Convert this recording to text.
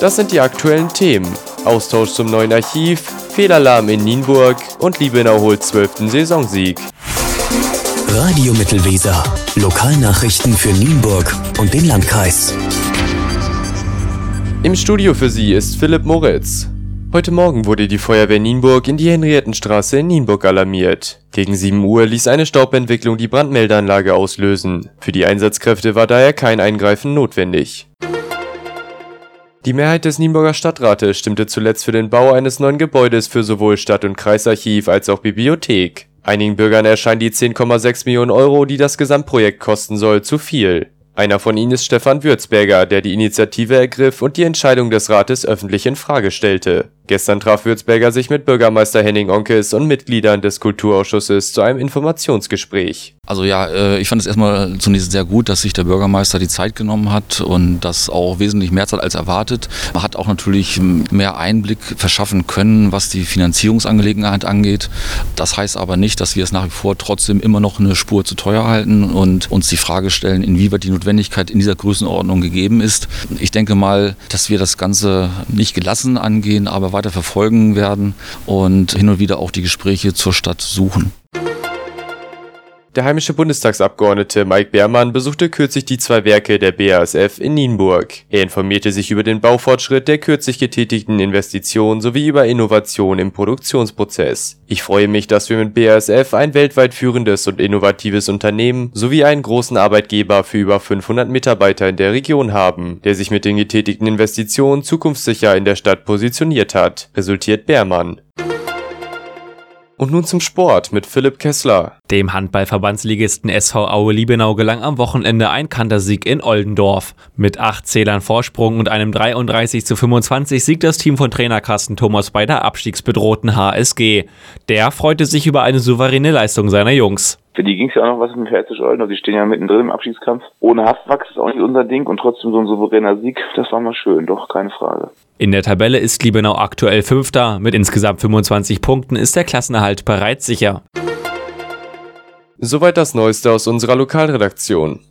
Das sind die aktuellen Themen. Austausch zum neuen Archiv, Fehlalarm in Nienburg und Liebenau holt 12. Saisonsieg. Radio Mittelweser. Lokalnachrichten für Nienburg und den Landkreis. Im Studio für Sie ist Philipp Moritz. Heute Morgen wurde die Feuerwehr Nienburg in die Henriettenstraße in Nienburg alarmiert. Gegen 7 Uhr ließ eine Staubentwicklung die Brandmeldeanlage auslösen. Für die Einsatzkräfte war daher kein Eingreifen notwendig. Die Mehrheit des Nienburger Stadtrates stimmte zuletzt für den Bau eines neuen Gebäudes für sowohl Stadt - und Kreisarchiv als auch Bibliothek. Einigen Bürgern erscheinen die 10,6 Millionen Euro, die das Gesamtprojekt kosten soll, zu viel. Einer von ihnen ist Stefan Würzberger, der die Initiative ergriff und die Entscheidung des Rates öffentlich in Frage stellte Gestern traf Würzberger sich mit Bürgermeister Henning Onkes und Mitgliedern des Kulturausschusses zu einem Informationsgespräch. Also ja, äh, ich fand es erstmal zunächst sehr gut, dass sich der Bürgermeister die Zeit genommen hat und das auch wesentlich mehr Zeit als erwartet. Man hat auch natürlich mehr Einblick verschaffen können, was die Finanzierungsangelegenheit angeht. Das heißt aber nicht, dass wir es nach wie vor trotzdem immer noch eine Spur zu teuer halten und uns die Frage stellen, inwieweit die Notwendigkeit in dieser Größenordnung gegeben ist. Ich denke mal, dass wir das Ganze nicht gelassen angehen, aber weiter verfolgen werden und hin und wieder auch die Gespräche zur Stadt suchen. Der heimische Bundestagsabgeordnete Mike Beermann besuchte kürzlich die zwei Werke der BASF in Nienburg. Er informierte sich über den Baufortschritt der kürzlich getätigten Investitionen sowie über Innovationen im Produktionsprozess. Ich freue mich, dass wir mit BASF ein weltweit führendes und innovatives Unternehmen sowie einen großen Arbeitgeber für über 500 Mitarbeiter in der Region haben, der sich mit den getätigten Investitionen zukunftssicher in der Stadt positioniert hat, resultiert Beermann. Und nun zum Sport mit Philipp Kessler. Dem Handballverbandsligisten SV Aue Liebenau gelang am Wochenende ein Kantersieg in Oldendorf. Mit acht Zählern Vorsprung und einem 33 zu 25 siegt das Team von Trainer Carsten Thomas bei der abstiegsbedrohten HSG. Der freute sich über eine souveräne Leistung seiner Jungs. Für die ging es ja auch noch was mit dem Fertigschollen, also die stehen ja mittendrin im Abschiedskampf. Ohne Haftwachs ist auch nicht unser Ding und trotzdem so ein souveräner Sieg, das war mal schön, doch, keine Frage. In der Tabelle ist Liebenau aktuell Fünfter. Mit insgesamt 25 Punkten ist der Klassenerhalt bereits sicher. Soweit das Neueste aus unserer Lokalredaktion.